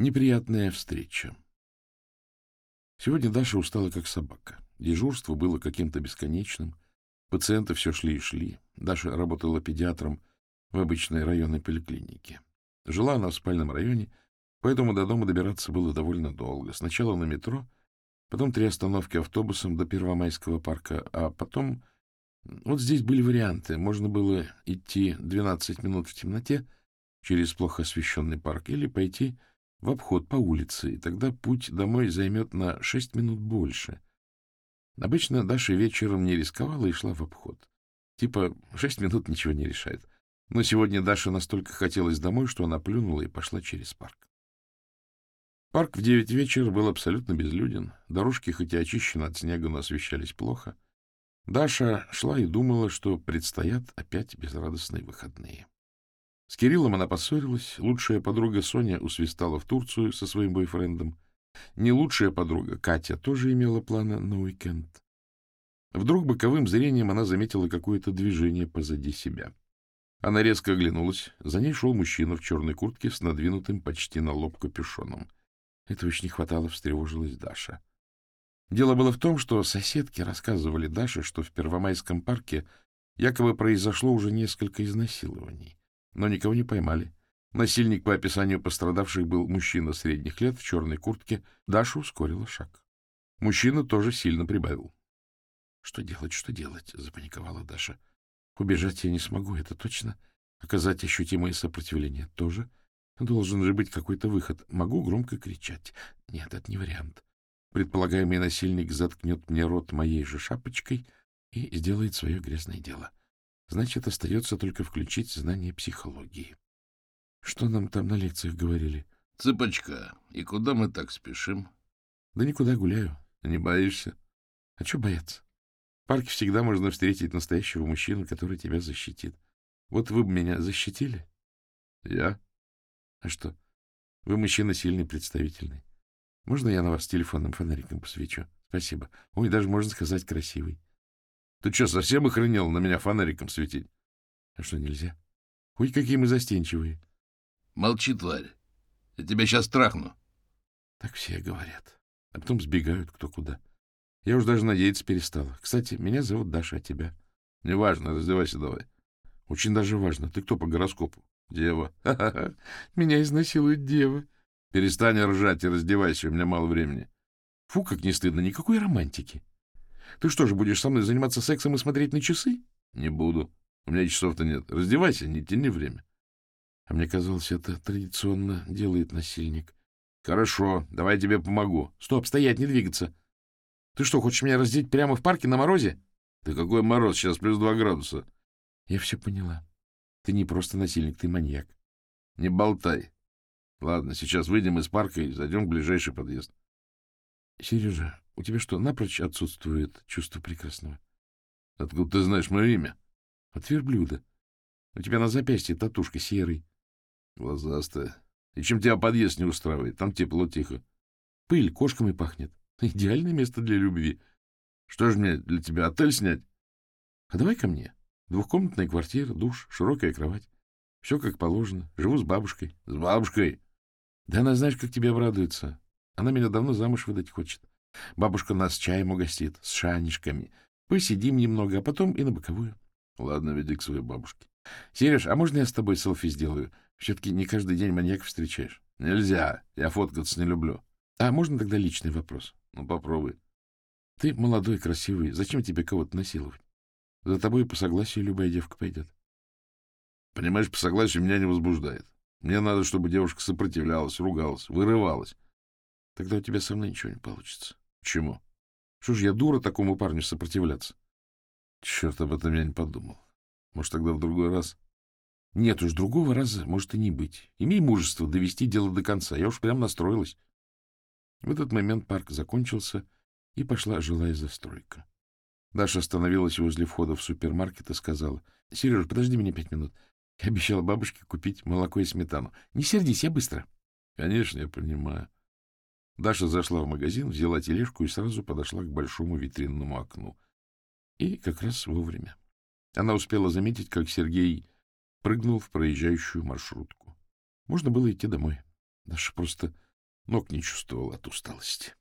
Неприятная встреча. Сегодня Даша устала, как собака. Дежурство было каким-то бесконечным. Пациенты все шли и шли. Даша работала педиатром в обычной районной поликлинике. Жила она в спальном районе, поэтому до дома добираться было довольно долго. Сначала на метро, потом три остановки автобусом до Первомайского парка, а потом... Вот здесь были варианты. Можно было идти 12 минут в темноте через плохо освещенный парк или пойти в обход по улице, и тогда путь домой займет на 6 минут больше. Обычно Даша вечером не рисковала и шла в обход. Типа, шесть минут ничего не решает. Но сегодня Даша настолько хотелось домой, что она плюнула и пошла через парк. Парк в девять вечера был абсолютно безлюден. Дорожки, хоть и очищены от снега, но освещались плохо. Даша шла и думала, что предстоят опять безрадостные выходные. Кириллом она поссорилась. Лучшая подруга Соня усвистала в Турцию со своим бойфрендом. Не лучшая подруга Катя тоже имела планы на уикенд. Вдруг боковым зрением она заметила какое-то движение позади себя. Она резко оглянулась. За ней шел мужчина в черной куртке с надвинутым почти на лоб капюшоном. Этого очень не хватало, встревожилась Даша. Дело было в том, что соседки рассказывали Даше, что в Первомайском парке якобы произошло уже несколько изнасилований, но никого не поймали. Насильник по описанию пострадавших был мужчина средних лет в черной куртке. Даша ускорила шаг. Мужчина тоже сильно прибавил. — Что делать, что делать? — запаниковала Даша. — Убежать я не смогу, это точно. Оказать ощутимое сопротивление тоже. Должен же быть какой-то выход. Могу громко кричать. Нет, это не вариант. Предполагаемый насильник заткнет мне рот моей же шапочкой и сделает свое грязное дело. Значит, остается только включить знание психологии. Что нам там на лекциях говорили? — Цыпочка, и куда мы так спешим? — Да никуда гуляю. — Не боишься? — А что бояться? В парке всегда можно встретить настоящего мужчину, который тебя защитит. Вот вы бы меня защитили? — Я? — А что? Вы мужчина сильный, представительный. Можно я на вас телефонным фонариком посвечу? Спасибо. Ой, даже можно сказать красивый. Ты что, совсем охренел на меня фонариком светить? А что, нельзя? Ой, какие мы застенчивые. Молчи, тварь. Я тебя сейчас трахну. Так все говорят. А потом сбегают кто куда. Я уж даже надеяться перестала. Кстати, меня зовут Даша, а тебя? Неважно, раздевайся давай. Очень даже важно. Ты кто по гороскопу? Дева. Ха-ха-ха. Меня изнасилует дева. Перестань ржать и раздевайся, у меня мало времени. Фу, как не стыдно, никакой романтики. Ты что же, будешь со мной заниматься сексом и смотреть на часы? Не буду. У меня часов-то нет. Раздевайся, не тяни время. А мне казалось, это традиционно делает насильник. Хорошо, давай я тебе помогу. Стоп, стоять, не двигаться. Ты что, хочешь меня раздеть прямо в парке на морозе? Ты какой мороз, сейчас плюс два градуса. Я все поняла. Ты не просто насильник, ты маньяк. Не болтай. Ладно, сейчас выйдем из парка и зайдем в ближайший подъезд. Сережа, у тебя что, напрочь отсутствует чувство прекрасного? Откуда ты знаешь мое имя? От верблюда. У тебя на запястье татушка серый. Глазастая. И чем тебя подъезд не устраивает? Там тепло, тихо. Пыль кошками пахнет. Идеальное место для любви. Что же мне для тебя отель снять? А давай ко мне. Двухкомнатная квартира, душ, широкая кровать. Все как положено. Живу с бабушкой. С бабушкой? Да она знаешь, как тебе обрадуется. Она меня давно замуж выдать хочет. Бабушка нас чаем угостит, с шанишками. Посидим немного, а потом и на боковую. Ладно, веди к своей бабушке. Сереж, а можно я с тобой селфи сделаю? Все-таки не каждый день маньяк встречаешь. Нельзя. Я фоткаться не люблю. А можно тогда личный вопрос? Ну, попробуй. Ты молодой, красивый. Зачем тебе кого-то насиловать? За тобой по согласию любая девка пойдет. Понимаешь, по согласию меня не возбуждает. Мне надо, чтобы девушка сопротивлялась, ругалась, вырывалась. Тогда у тебя со мной ничего не получится. Чему? Что ж я дура такому парню сопротивляться? Черт, об этом я не подумал. Может, тогда в другой раз? Нет уж, другого раза может и не быть. Имей мужество довести дело до конца. Я уж прям настроилась. В этот момент парк закончился, и пошла жилая застройка. Даша остановилась возле входа в супермаркет и сказала, — Сереж, подожди меня пять минут. Я обещала бабушке купить молоко и сметану. Не сердись, я быстро. — Конечно, я понимаю. Даша зашла в магазин, взяла тележку и сразу подошла к большому витринному окну. И как раз вовремя. Она успела заметить, как Сергей прыгнул в проезжающую маршрутку. Можно было идти домой. Даша просто Ног не чувствовал от усталости.